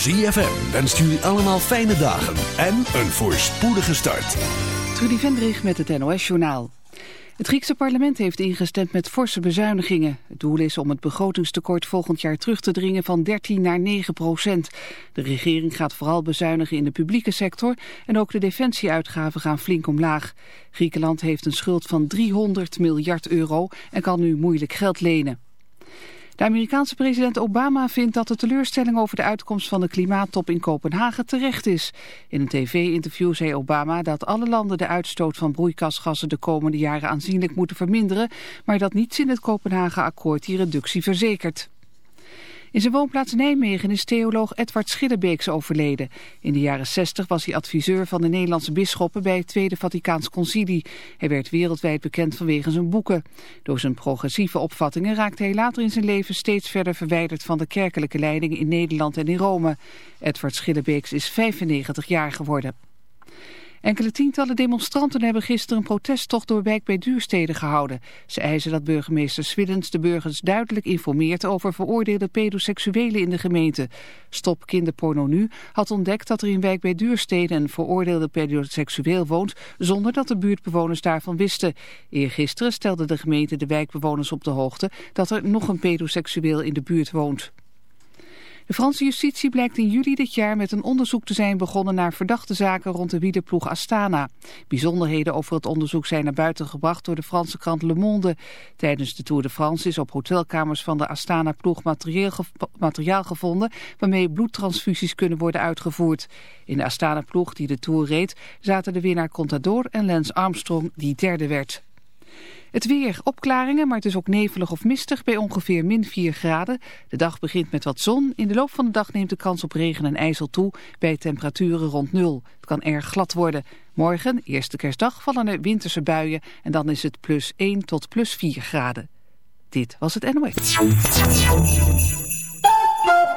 ZFM wenst jullie allemaal fijne dagen en een voorspoedige start. Trudy Vendrig met het NOS-journaal. Het Griekse parlement heeft ingestemd met forse bezuinigingen. Het doel is om het begrotingstekort volgend jaar terug te dringen van 13 naar 9 procent. De regering gaat vooral bezuinigen in de publieke sector en ook de defensieuitgaven gaan flink omlaag. Griekenland heeft een schuld van 300 miljard euro en kan nu moeilijk geld lenen. De Amerikaanse president Obama vindt dat de teleurstelling over de uitkomst van de klimaattop in Kopenhagen terecht is. In een tv-interview zei Obama dat alle landen de uitstoot van broeikasgassen de komende jaren aanzienlijk moeten verminderen, maar dat niets in het Kopenhagen-akkoord die reductie verzekert. In zijn woonplaats Nijmegen is theoloog Edward Schillebeeks overleden. In de jaren 60 was hij adviseur van de Nederlandse bisschoppen bij het Tweede Vaticaans Concilie. Hij werd wereldwijd bekend vanwege zijn boeken. Door zijn progressieve opvattingen raakte hij later in zijn leven steeds verder verwijderd van de kerkelijke leiding in Nederland en in Rome. Edward Schillebeeks is 95 jaar geworden. Enkele tientallen demonstranten hebben gisteren een protesttocht door wijk bij Duurstede gehouden. Ze eisen dat burgemeester Swillens de burgers duidelijk informeert over veroordeelde pedoseksuelen in de gemeente. Stop Kinderporno Nu had ontdekt dat er in wijk bij Duurstede een veroordeelde pedoseksueel woont zonder dat de buurtbewoners daarvan wisten. Eergisteren stelde de gemeente de wijkbewoners op de hoogte dat er nog een pedoseksueel in de buurt woont. De Franse justitie blijkt in juli dit jaar met een onderzoek te zijn begonnen naar verdachte zaken rond de wielerploeg Astana. Bijzonderheden over het onderzoek zijn naar buiten gebracht door de Franse krant Le Monde. Tijdens de Tour de France is op hotelkamers van de Astana-ploeg materiaal gevonden waarmee bloedtransfusies kunnen worden uitgevoerd. In de Astana-ploeg die de Tour reed zaten de winnaar Contador en Lance Armstrong die derde werd. Het weer, opklaringen, maar het is ook nevelig of mistig bij ongeveer min 4 graden. De dag begint met wat zon. In de loop van de dag neemt de kans op regen en ijzel toe bij temperaturen rond nul. Het kan erg glad worden. Morgen, eerste kerstdag, vallen er winterse buien en dan is het plus 1 tot plus 4 graden. Dit was het NOS.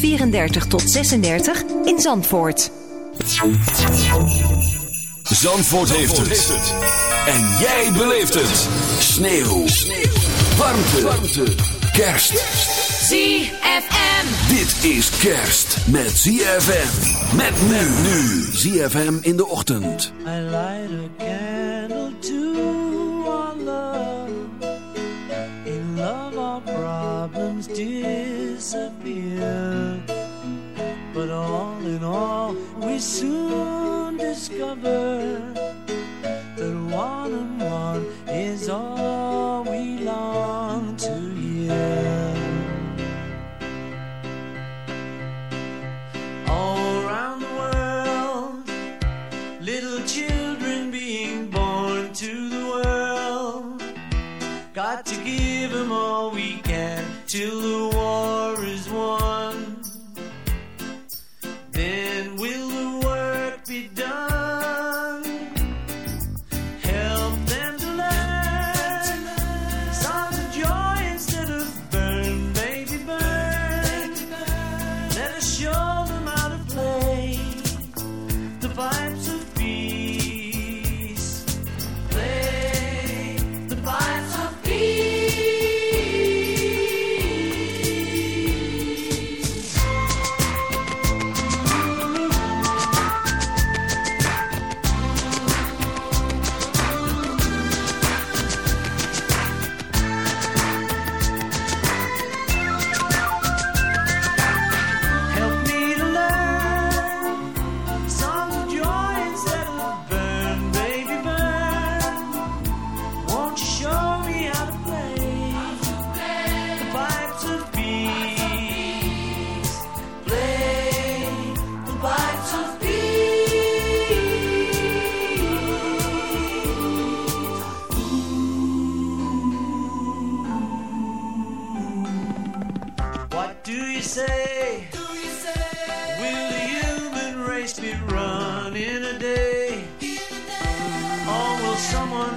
34 tot 36 in Zandvoort. Zandvoort, heeft, het. En jij beleeft het. Sneeuw. Sneeuw. Warmte. Warmte. Kerst. ZFM. Dit is kerst met ZFM. Met men nu. ZFM in de ochtend. I light a candle to problems disappear. But all in all we soon discover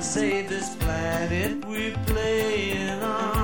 save this planet we're playing on?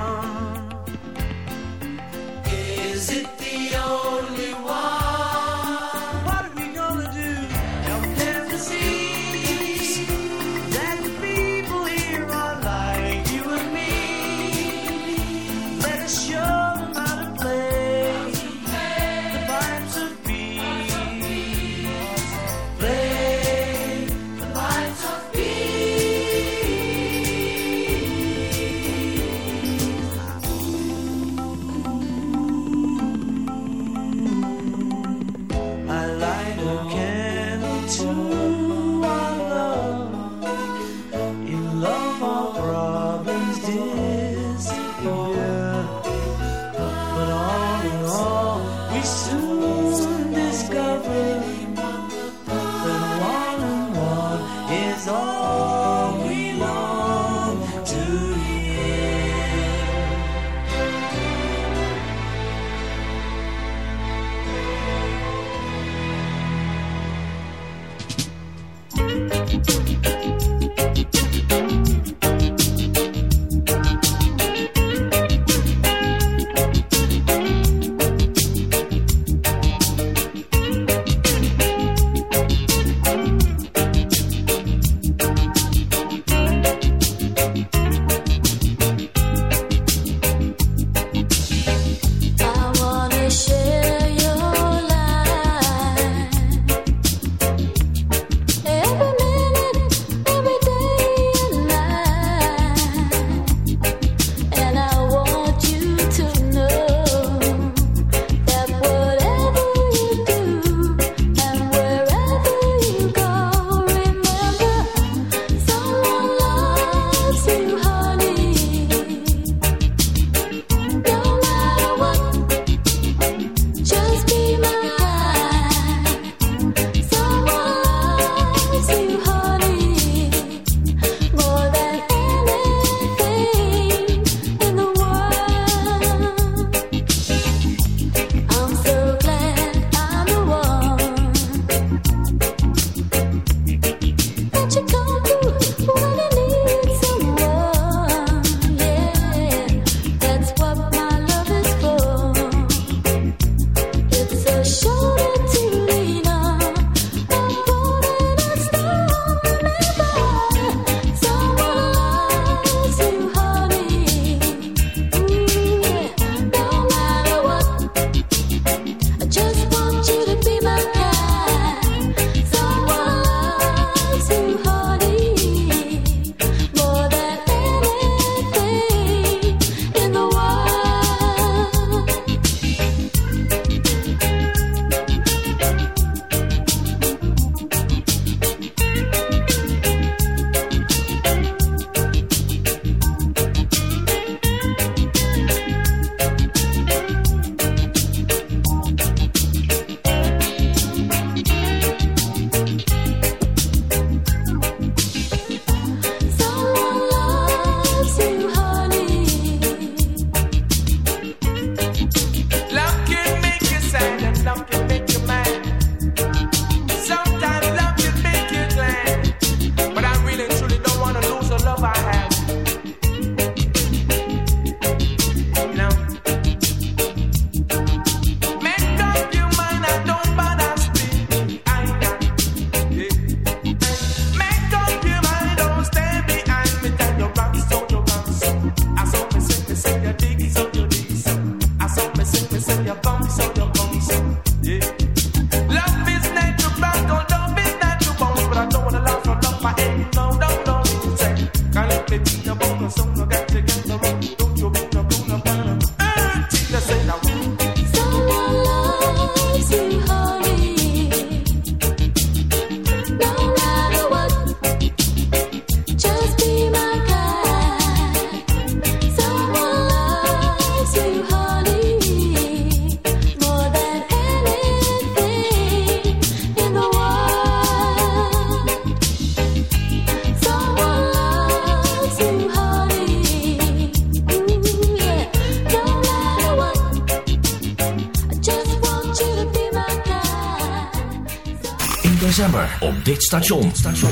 dit station. Op dit station.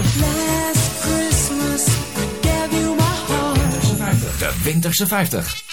De Winterse 50.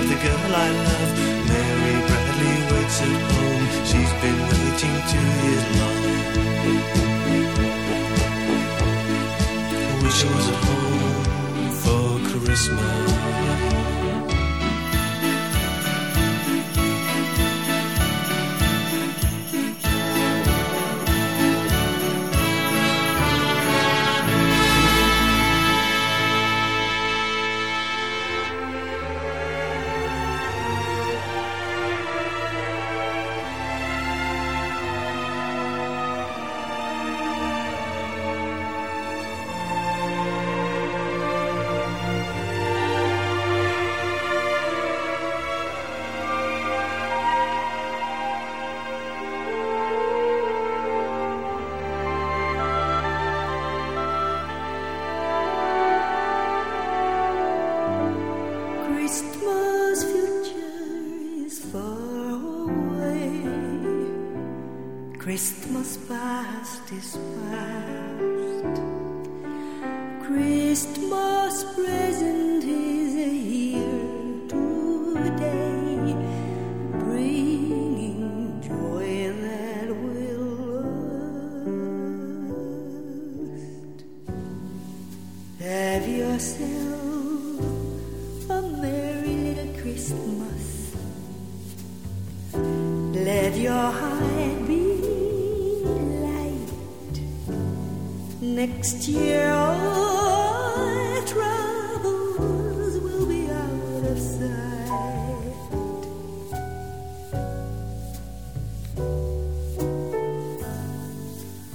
of the girl I love. Mary Bradley waits at home. She's been waiting two years long. Wish I was at home for Christmas.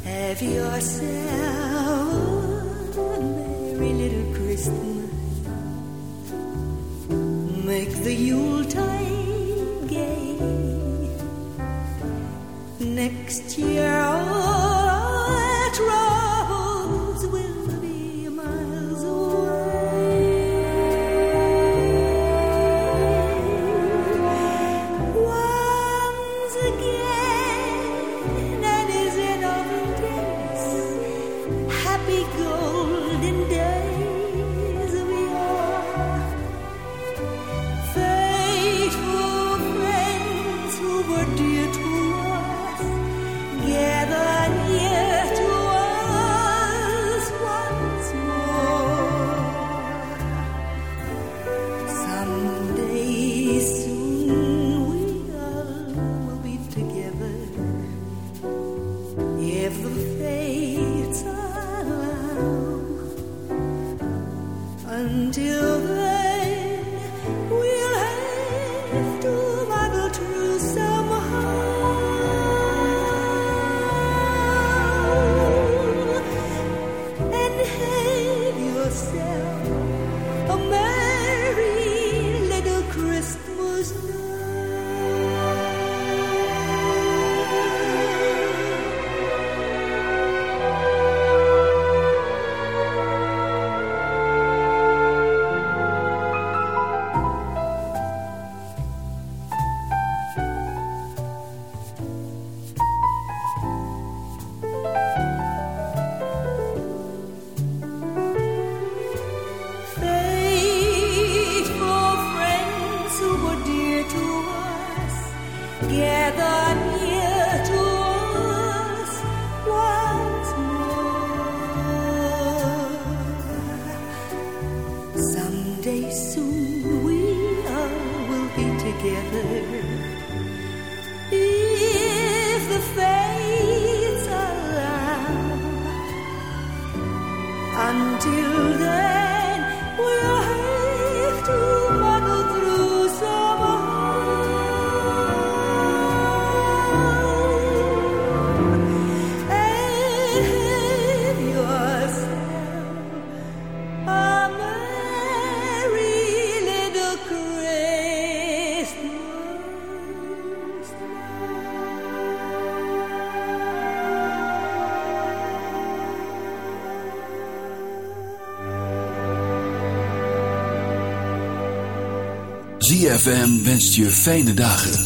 Have yourself a merry little Christmas. Make the Yuletide gay. Next year, together. Je fijne dagen.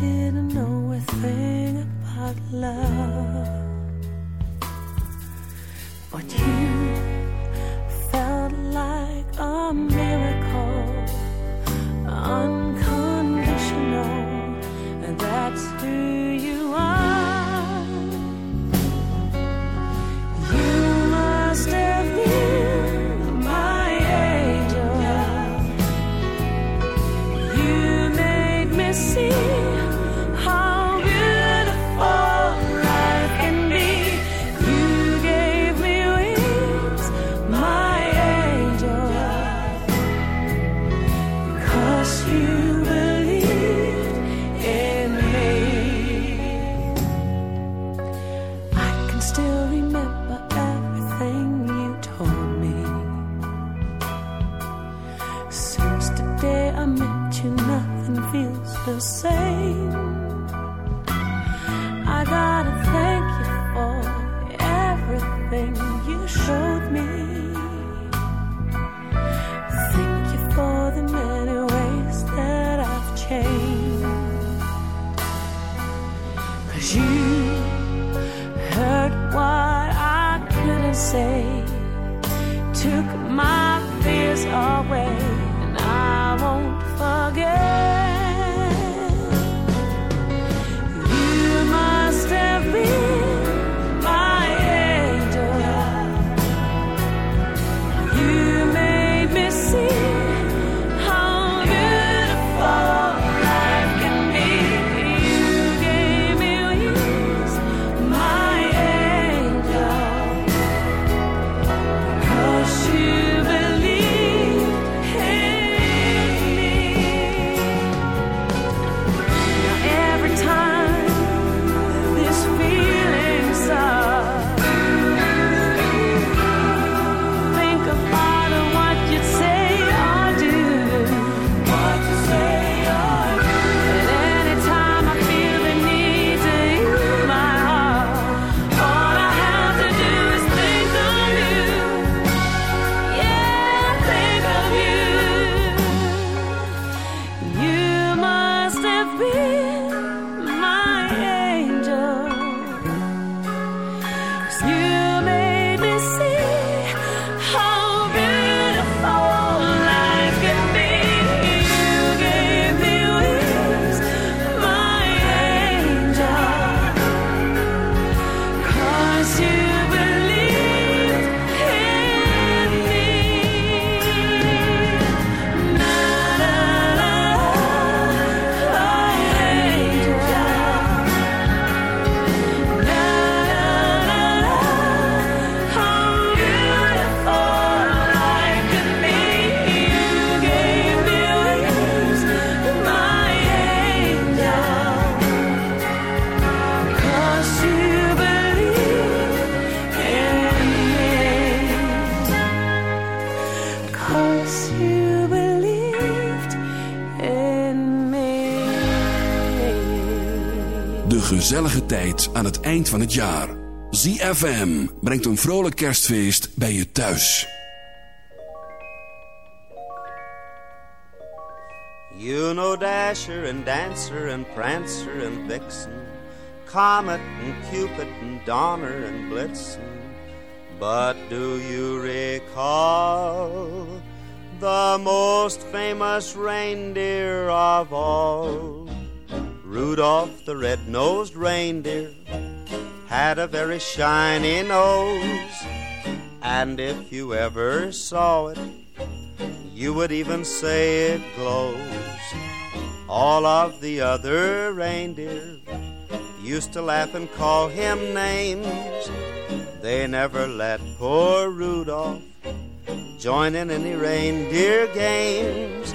didn't know a thing about love. But you felt like a miracle, unconditional, and that's true. gezellige tijd aan het eind van het jaar. ZFM brengt een vrolijk kerstfeest bij je thuis. You know Dasher and Dancer and Prancer and Vixen Comet and Cupid and Donner and Blitzen But do you recall The most famous reindeer of all Rudolph the red-nosed reindeer had a very shiny nose. And if you ever saw it, you would even say it glows. All of the other reindeer used to laugh and call him names. They never let poor Rudolph join in any reindeer games.